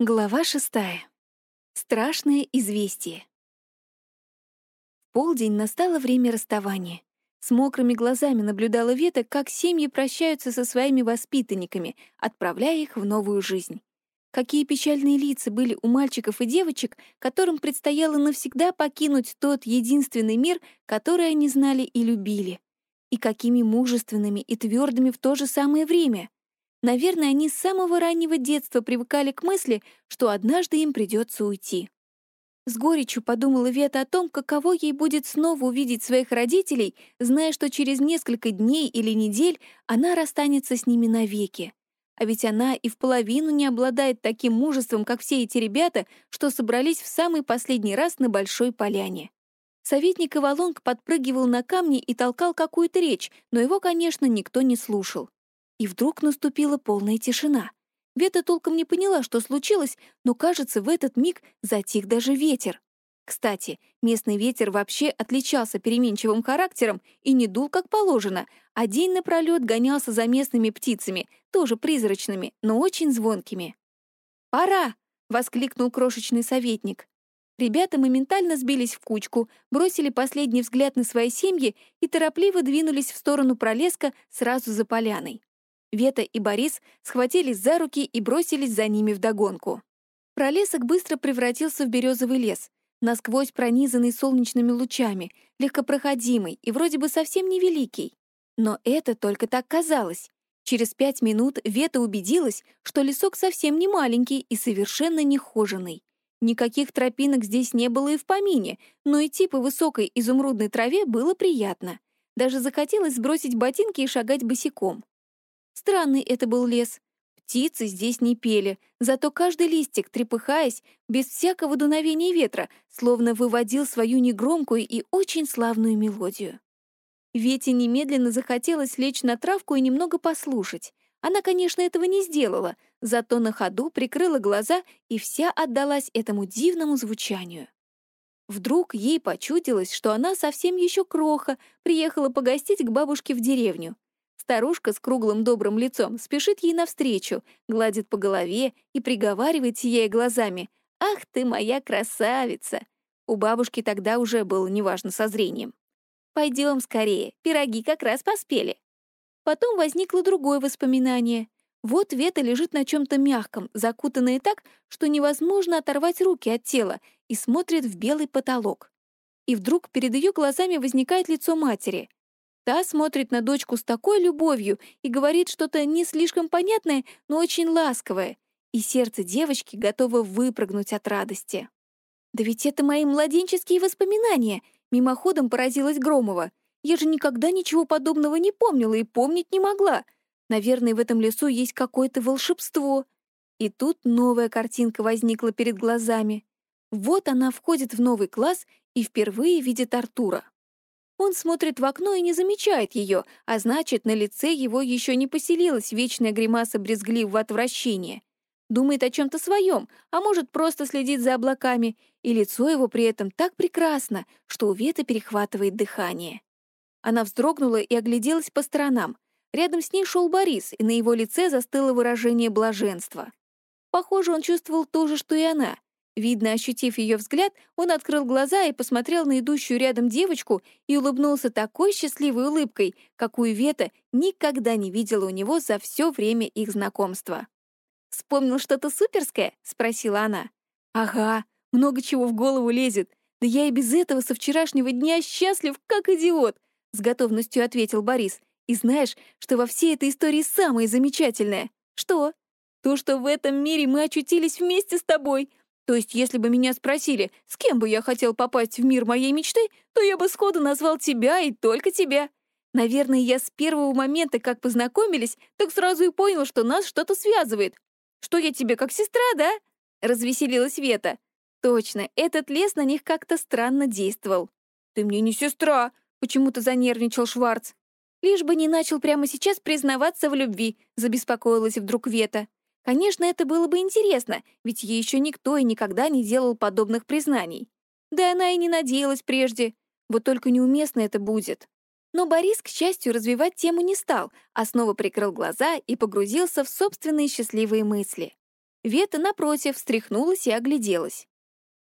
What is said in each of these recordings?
Глава шестая. Страшное известие. В полдень настало время расставания. С мокрыми глазами наблюдала Вета, как семьи прощаются со своими воспитанниками, отправляя их в новую жизнь. Какие печальные лица были у мальчиков и девочек, которым предстояло навсегда покинуть тот единственный мир, который они знали и любили. И какими мужественными и твердыми в то же самое время. Наверное, они с самого раннего детства привыкали к мысли, что однажды им придется уйти. С горечью подумала Вета о том, каково ей будет снова увидеть своих родителей, зная, что через несколько дней или недель она расстанется с ними навеки. А ведь она и в половину не обладает таким мужеством, как все эти ребята, что собрались в самый последний раз на Большой Поляне. Советник Иволонг подпрыгивал на камни и толкал какую-то речь, но его, конечно, никто не слушал. И вдруг наступила полная тишина. Вета толком не поняла, что случилось, но, кажется, в этот миг затих даже ветер. Кстати, местный ветер вообще отличался переменчивым характером и не дул как положено, а день напролёт гонялся за местными птицами, тоже призрачными, но очень звонкими. «Пора!» — воскликнул крошечный советник. Ребята моментально сбились в кучку, бросили последний взгляд на свои семьи и торопливо двинулись в сторону пролеска сразу за поляной. Вета и Борис схватились за руки и бросились за ними вдогонку. Пролесок быстро превратился в березовый лес, насквозь пронизанный солнечными лучами, легкопроходимый и вроде бы совсем невеликий. Но это только так казалось. Через пять минут Вета убедилась, что лесок совсем не маленький и совершенно нехоженный. Никаких тропинок здесь не было и в помине, но идти по высокой изумрудной траве было приятно. Даже захотелось сбросить ботинки и шагать босиком. Странный это был лес. Птицы здесь не пели, зато каждый листик, трепыхаясь, без всякого дуновения ветра, словно выводил свою негромкую и очень славную мелодию. Вете немедленно захотелось лечь на травку и немного послушать. Она, конечно, этого не сделала, зато на ходу прикрыла глаза и вся отдалась этому дивному звучанию. Вдруг ей почудилось, что она совсем еще кроха, приехала погостить к бабушке в деревню. Старушка с круглым добрым лицом спешит ей навстречу, гладит по голове и приговаривает, сияя глазами. «Ах ты моя красавица!» У бабушки тогда уже было неважно со зрением. «Пойдем скорее, пироги как раз поспели». Потом возникло другое воспоминание. Вот Вета лежит на чем то мягком, закутанная так, что невозможно оторвать руки от тела, и смотрит в белый потолок. И вдруг перед ее глазами возникает лицо матери. Та смотрит на дочку с такой любовью и говорит что-то не слишком понятное, но очень ласковое, и сердце девочки готово выпрыгнуть от радости. «Да ведь это мои младенческие воспоминания!» — мимоходом поразилась Громова. «Я же никогда ничего подобного не помнила и помнить не могла. Наверное, в этом лесу есть какое-то волшебство». И тут новая картинка возникла перед глазами. Вот она входит в новый класс и впервые видит Артура. Он смотрит в окно и не замечает ее, а значит, на лице его еще не поселилась вечная гримаса брезгливого отвращения. Думает о чем-то своем, а может, просто следит за облаками, и лицо его при этом так прекрасно, что у Веты перехватывает дыхание. Она вздрогнула и огляделась по сторонам. Рядом с ней шел Борис, и на его лице застыло выражение блаженства. Похоже, он чувствовал то же, что и она, Видно, ощутив ее взгляд, он открыл глаза и посмотрел на идущую рядом девочку и улыбнулся такой счастливой улыбкой, какую Вета никогда не видела у него за все время их знакомства. «Вспомнил что-то суперское?» — спросила она. «Ага, много чего в голову лезет. Да я и без этого со вчерашнего дня счастлив, как идиот!» — с готовностью ответил Борис. «И знаешь, что во всей этой истории самое замечательное? Что? То, что в этом мире мы очутились вместе с тобой!» То есть, если бы меня спросили, с кем бы я хотел попасть в мир моей мечты, то я бы сходу назвал тебя и только тебя. Наверное, я с первого момента, как познакомились, так сразу и понял, что нас что-то связывает. Что я тебе, как сестра, да? Развеселилась Вета. Точно, этот лес на них как-то странно действовал. Ты мне не сестра, почему-то занервничал Шварц. Лишь бы не начал прямо сейчас признаваться в любви, забеспокоилась вдруг Вета. Конечно, это было бы интересно, ведь ей еще никто и никогда не делал подобных признаний. Да она и не надеялась прежде. Вот только неуместно это будет. Но Борис, к счастью, развивать тему не стал, а снова прикрыл глаза и погрузился в собственные счастливые мысли. Вета, напротив, встряхнулась и огляделась.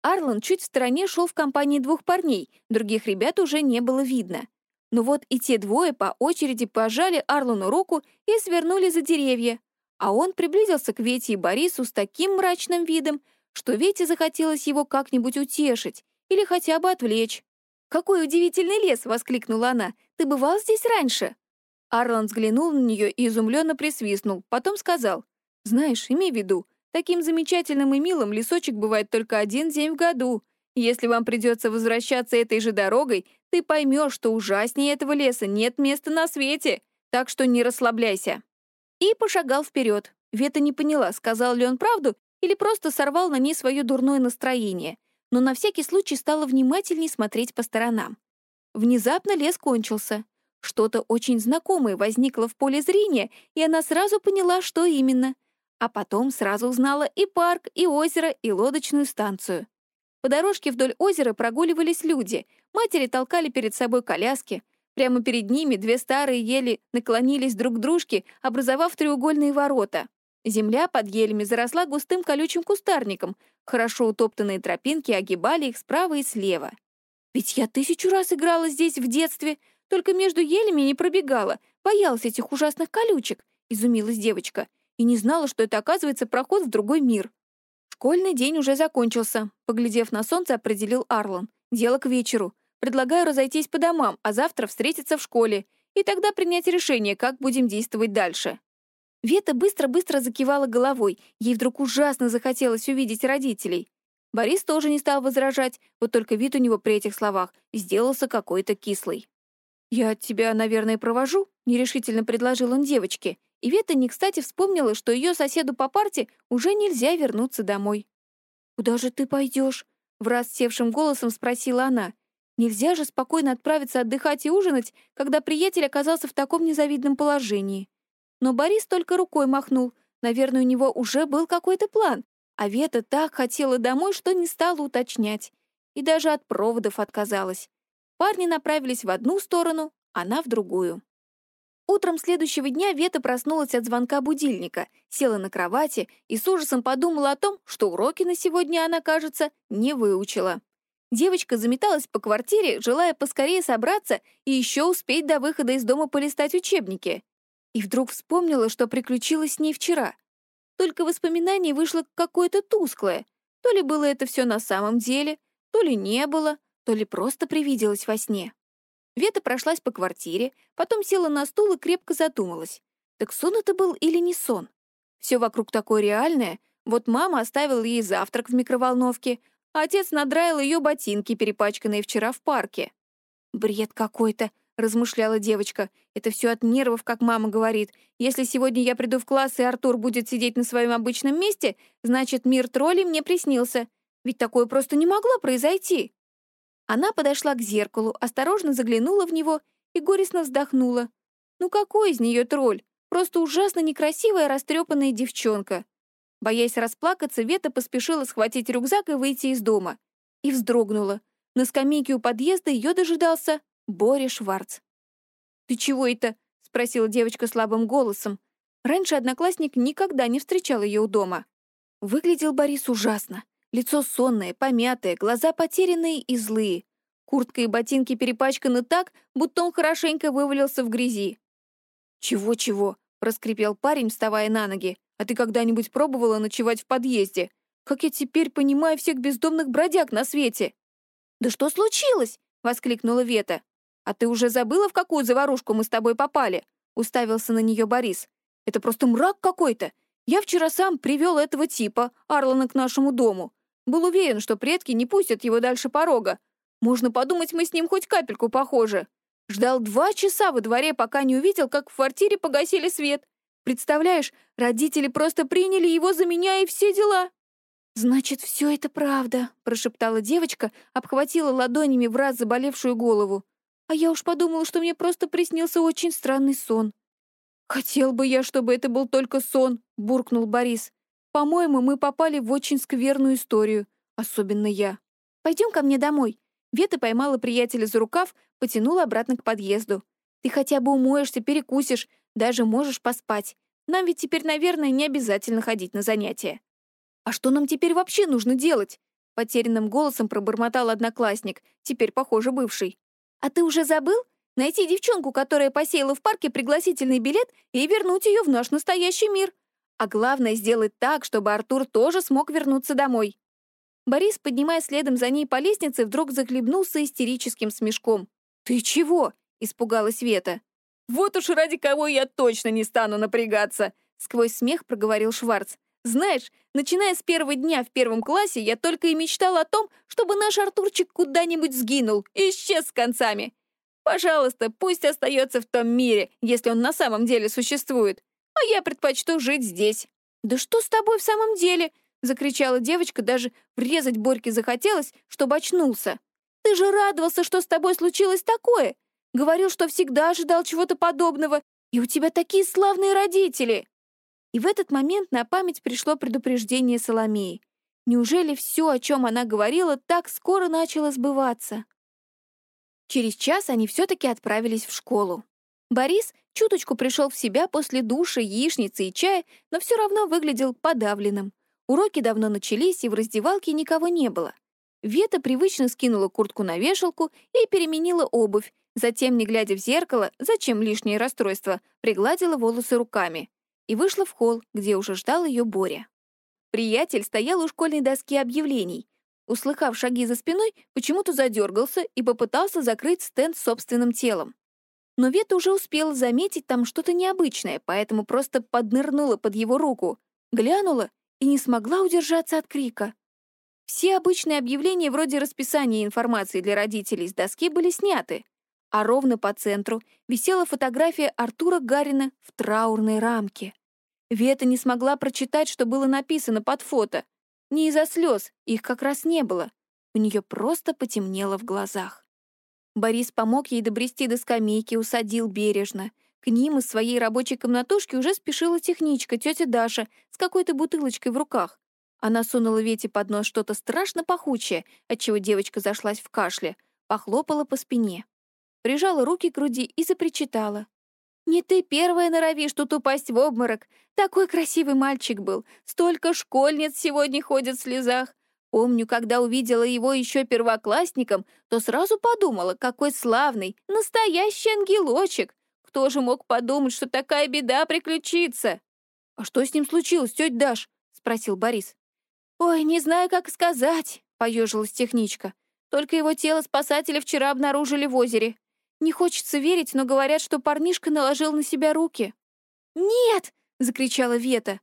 Арлан чуть в стороне шел в компании двух парней, других ребят уже не было видно. Но вот и те двое по очереди пожали Арлану руку и свернули за деревья. А он приблизился к Вете и Борису с таким мрачным видом, что Вете захотелось его как-нибудь утешить или хотя бы отвлечь. «Какой удивительный лес!» — воскликнула она. «Ты бывал здесь раньше?» Арлан взглянул на нее и изумленно присвистнул, потом сказал, «Знаешь, имей в виду, Таким замечательным и милым лесочек бывает только один день в году. Если вам придется возвращаться этой же дорогой, ты поймешь, что ужаснее этого леса нет места на свете, так что не расслабляйся». И пошагал вперед. Вета не поняла, сказал ли он правду или просто сорвал на ней свое дурное настроение, но на всякий случай стала внимательней смотреть по сторонам. Внезапно лес кончился. Что-то очень знакомое возникло в поле зрения, и она сразу поняла, что именно. А потом сразу узнала и парк, и озеро, и лодочную станцию. По дорожке вдоль озера прогуливались люди, матери толкали перед собой коляски. Прямо перед ними две старые ели наклонились друг к дружке, образовав треугольные ворота. Земля под елями заросла густым колючим кустарником, хорошо утоптанные тропинки огибали их справа и слева. «Ведь я тысячу раз играла здесь в детстве, только между елями не пробегала, боялась этих ужасных колючек», — изумилась девочка и не знала, что это, оказывается, проход в другой мир. Школьный день уже закончился. Поглядев на солнце, определил Арлан. Дело к вечеру. Предлагаю разойтись по домам, а завтра встретиться в школе. И тогда принять решение, как будем действовать дальше. Вета быстро-быстро закивала головой. Ей вдруг ужасно захотелось увидеть родителей. Борис тоже не стал возражать, вот только вид у него при этих словах сделался какой-то кислый. «Я тебя, наверное, провожу?» — нерешительно предложил он девочке. И Вета не кстати вспомнила, что ее соседу по парте уже нельзя вернуться домой. «Куда же ты пойдешь?» — враз севшим голосом спросила она. «Нельзя же спокойно отправиться отдыхать и ужинать, когда приятель оказался в таком незавидном положении». Но Борис только рукой махнул. Наверное, у него уже был какой-то план. А Вета так хотела домой, что не стала уточнять. И даже от проводов отказалась. Парни направились в одну сторону, она в другую. Утром следующего дня Вета проснулась от звонка будильника, села на кровати и с ужасом подумала о том, что уроки на сегодня она, кажется, не выучила. Девочка заметалась по квартире, желая поскорее собраться и еще успеть до выхода из дома полистать учебники. И вдруг вспомнила, что приключилось с ней вчера. Только воспоминание вышло какое-то тусклое. То ли было это все на самом деле, то ли не было, то ли просто привиделось во сне. Вета прошлась по квартире, потом села на стул и крепко задумалась. Так сон это был или не сон? Все вокруг такое реальное. Вот мама оставила ей завтрак в микроволновке, отец надраил ее ботинки, перепачканные вчера в парке. «Бред какой-то», — размышляла девочка. «Это все от нервов, как мама говорит. Если сегодня я приду в класс, и Артур будет сидеть на своем обычном месте, значит, мир троллей мне приснился. Ведь такое просто не могло произойти». Она подошла к зеркалу, осторожно заглянула в него и горестно вздохнула. Ну какой из нее тролль? Просто ужасно некрасивая растрепанная девчонка. Боясь расплакаться, Вета поспешила схватить рюкзак и выйти из дома. И вздрогнула. На скамейке у подъезда ее дожидался Боря Шварц. «Ты чего это?» — спросила девочка слабым голосом. Раньше одноклассник никогда не встречал ее у дома. Выглядел Борис ужасно. Лицо сонное, помятое, глаза потерянные и злые. Куртка и ботинки перепачканы так, будто он хорошенько вывалился в грязи. «Чего-чего?» — проскрипел парень, вставая на ноги. «А ты когда-нибудь пробовала ночевать в подъезде? Как я теперь понимаю всех бездомных бродяг на свете?» «Да что случилось?» — воскликнула Вета. «А ты уже забыла, в какую заварушку мы с тобой попали?» — уставился на нее Борис. «Это просто мрак какой-то. Я вчера сам привел этого типа, Арлана, к нашему дому. Был уверен, что предки не пустят его дальше порога. Можно подумать, мы с ним хоть капельку похожи. Ждал два часа во дворе, пока не увидел, как в квартире погасили свет. Представляешь, родители просто приняли его за меня и все дела. «Значит, все это правда», — прошептала девочка, обхватила ладонями в раз заболевшую голову. «А я уж подумала, что мне просто приснился очень странный сон». «Хотел бы я, чтобы это был только сон», — буркнул Борис. По-моему, мы попали в очень скверную историю, особенно я. Пойдем ко мне домой. Вета поймала приятеля за рукав, потянула обратно к подъезду. Ты хотя бы умоешься, перекусишь, даже можешь поспать. Нам ведь теперь, наверное, не обязательно ходить на занятия. «А что нам теперь вообще нужно делать?» Потерянным голосом пробормотал одноклассник, теперь, похоже, бывший. «А ты уже забыл? Найти девчонку, которая посеяла в парке пригласительный билет, и вернуть ее в наш настоящий мир. А главное, сделать так, чтобы Артур тоже смог вернуться домой». Борис, поднимая следом за ней по лестнице, вдруг захлебнулся истерическим смешком. «Ты чего?» — испугалась Вета. «Вот уж ради кого я точно не стану напрягаться!» — сквозь смех проговорил Шварц. «Знаешь, начиная с первого дня в первом классе, я только и мечтал о том, чтобы наш Артурчик куда-нибудь сгинул, исчез с концами. Пожалуйста, пусть остается в том мире, если он на самом деле существует. А я предпочту жить здесь». «Да что с тобой в самом деле?» — закричала девочка, даже врезать Борьке захотелось, чтобы очнулся. «Ты же радовался, что с тобой случилось такое. Говорил, что всегда ожидал чего-то подобного, и у тебя такие славные родители!» И в этот момент на память пришло предупреждение Соломеи. Неужели все, о чем она говорила, так скоро начало сбываться? Через час они все-таки отправились в школу. Борис чуточку пришел в себя после душа, яичницы и чая, но все равно выглядел подавленным. Уроки давно начались, и в раздевалке никого не было. Вета привычно скинула куртку на вешалку и переменила обувь, затем, не глядя в зеркало, зачем лишнее расстройство, пригладила волосы руками и вышла в холл, где уже ждал ее Боря. Приятель стоял у школьной доски объявлений. Услыхав шаги за спиной, почему-то задергался и попытался закрыть стенд собственным телом. Но Вета уже успела заметить там что-то необычное, поэтому просто поднырнула под его руку, глянула и не смогла удержаться от крика. Все обычные объявления вроде расписания информации для родителей с доски были сняты, а ровно по центру висела фотография Артура Гарина в траурной рамке. Вета не смогла прочитать, что было написано под фото. Не из-за слез, их как раз не было. У нее просто потемнело в глазах. Борис помог ей добрести до скамейки, усадил бережно. К ним из своей рабочей комнатушки уже спешила техничка, тетя Даша, с какой-то бутылочкой в руках. Она сунула Вете под нос что-то страшно пахучее, отчего девочка зашлась в кашле, похлопала по спине. Прижала руки к груди и запричитала. «Не ты первая норовишь тут упасть в обморок. Такой красивый мальчик был. Столько школьниц сегодня ходят в слезах. Помню, когда увидела его еще первоклассником, то сразу подумала, какой славный, настоящий ангелочек. Кто же мог подумать, что такая беда приключится?» «А что с ним случилось, тетя Даш?» — спросил Борис. «Ой, не знаю, как сказать», — поежилась техничка. «Только его тело спасатели вчера обнаружили в озере. Не хочется верить, но говорят, что парнишка наложил на себя руки». «Нет!» — закричала Вета.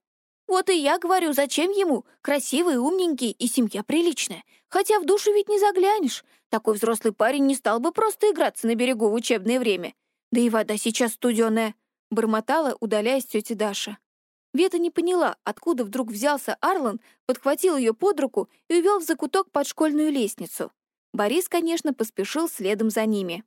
«Вот и я говорю, зачем ему? Красивый, умненький и семья приличная. Хотя в душу ведь не заглянешь. Такой взрослый парень не стал бы просто играться на берегу в учебное время. Да и вода сейчас студеная», — бормотала, удаляясь тетя Даша. Вета не поняла, откуда вдруг взялся Арлан, подхватил ее под руку и увел в закуток под школьную лестницу. Борис, конечно, поспешил следом за ними.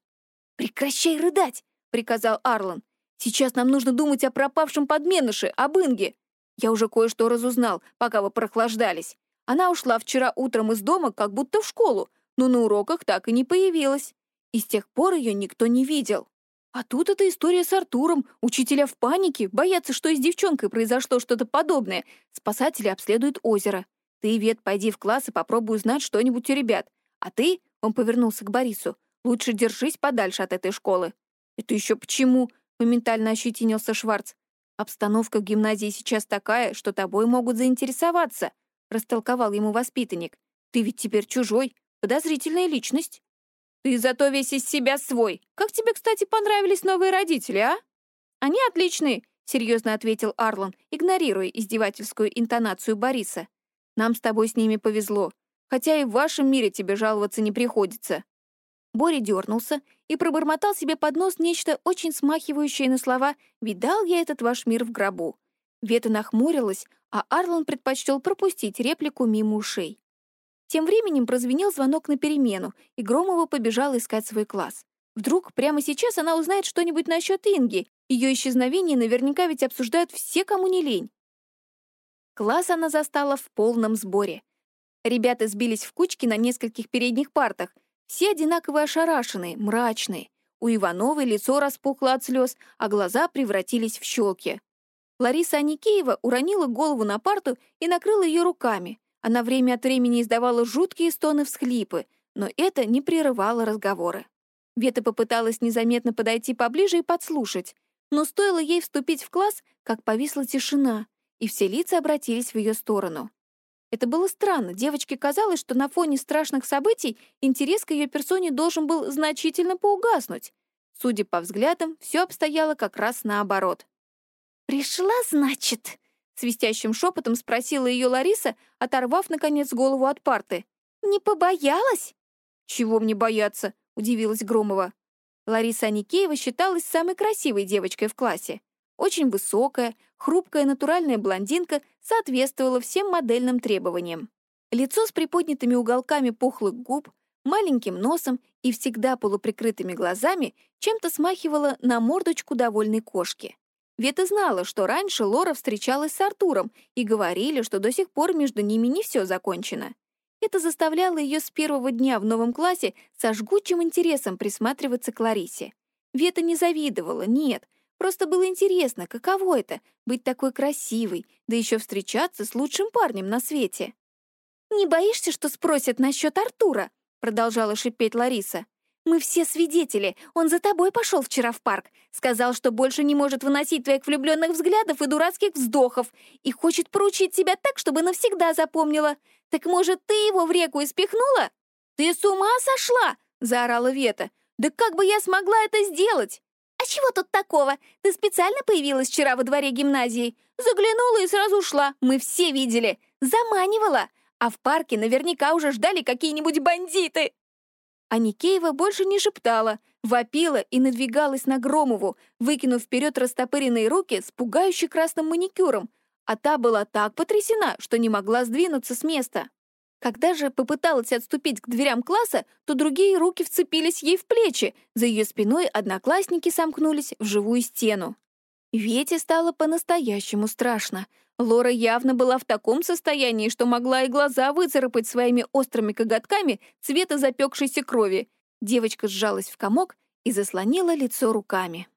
«Прекращай рыдать!» — приказал Арлан. «Сейчас нам нужно думать о пропавшем подменыше, об Инге. Я уже кое-что разузнал, пока вы прохлаждались. Она ушла вчера утром из дома, как будто в школу, но на уроках так и не появилась. И с тех пор ее никто не видел. А тут эта история с Артуром. Учителя в панике, боятся, что и с девчонкой произошло что-то подобное. Спасатели обследуют озеро. Ты, Вет, пойди в класс и попробуй узнать что-нибудь у ребят. А ты, — он повернулся к Борису, — лучше держись подальше от этой школы. Это еще почему? — моментально ощетинился Шварц. Обстановка в гимназии сейчас такая, что тобой могут заинтересоваться, — растолковал ему воспитанник. Ты ведь теперь чужой, подозрительная личность. «Ты зато весь из себя свой. Как тебе, кстати, понравились новые родители, а?» «Они отличные», — серьезно ответил Арлон, игнорируя издевательскую интонацию Бориса. «Нам с тобой с ними повезло, хотя и в вашем мире тебе жаловаться не приходится». Боря дернулся и пробормотал себе под нос нечто очень смахивающее на слова «Видал я этот ваш мир в гробу». Вета нахмурилась, а Арлон предпочел пропустить реплику мимо ушей. Тем временем прозвенел звонок на перемену, и Громова побежала искать свой класс. Вдруг прямо сейчас она узнает что-нибудь насчет Инги. Ее исчезновение наверняка ведь обсуждают все, кому не лень. Класс она застала в полном сборе. Ребята сбились в кучки на нескольких передних партах. Все одинаково ошарашенные, мрачные. У Ивановой лицо распухло от слез, а глаза превратились в щелки. Лариса Аникеева уронила голову на парту и накрыла ее руками. Она время от времени издавала жуткие стоны-всхлипы, но это не прерывало разговоры. Вета попыталась незаметно подойти поближе и подслушать, но стоило ей вступить в класс, как повисла тишина, и все лица обратились в ее сторону. Это было странно. Девочке казалось, что на фоне страшных событий интерес к ее персоне должен был значительно поугаснуть. Судя по взглядам, все обстояло как раз наоборот. «Пришла, значит?» — свистящим шепотом спросила ее Лариса, оторвав, наконец, голову от парты. «Не побоялась?» «Чего мне бояться?» — удивилась Громова. Лариса Аникеева считалась самой красивой девочкой в классе. Очень высокая, хрупкая натуральная блондинка соответствовала всем модельным требованиям. Лицо с приподнятыми уголками пухлых губ, маленьким носом и всегда полуприкрытыми глазами чем-то смахивало на мордочку довольной кошки. Вета знала, что раньше Лора встречалась с Артуром, и говорили, что до сих пор между ними не все закончено. Это заставляло ее с первого дня в новом классе со жгучим интересом присматриваться к Ларисе. Вета не завидовала, нет, просто было интересно, каково это — быть такой красивой, да еще встречаться с лучшим парнем на свете. «Не боишься, что спросят насчет Артура?» — продолжала шипеть Лариса. «Мы все свидетели. Он за тобой пошел вчера в парк. Сказал, что больше не может выносить твоих влюбленных взглядов и дурацких вздохов и хочет поручить тебя так, чтобы навсегда запомнила. «Так, может, ты его в реку испихнула?» «Ты с ума сошла?» — заорала Вета. «Да как бы я смогла это сделать?» «А чего тут такого? Ты специально появилась вчера во дворе гимназии? Заглянула и сразу ушла. Мы все видели. Заманивала. А в парке наверняка уже ждали какие-нибудь бандиты!» А Никеева больше не шептала, вопила и надвигалась на Громову, выкинув вперед растопыренные руки с пугающей красным маникюром, а та была так потрясена, что не могла сдвинуться с места. Когда же попыталась отступить к дверям класса, то другие руки вцепились ей в плечи, за ее спиной одноклассники сомкнулись в живую стену. Вете стало по-настоящему страшно. Лора явно была в таком состоянии, что могла и глаза выцарапать своими острыми коготками цвета запекшейся крови. Девочка сжалась в комок и заслонила лицо руками.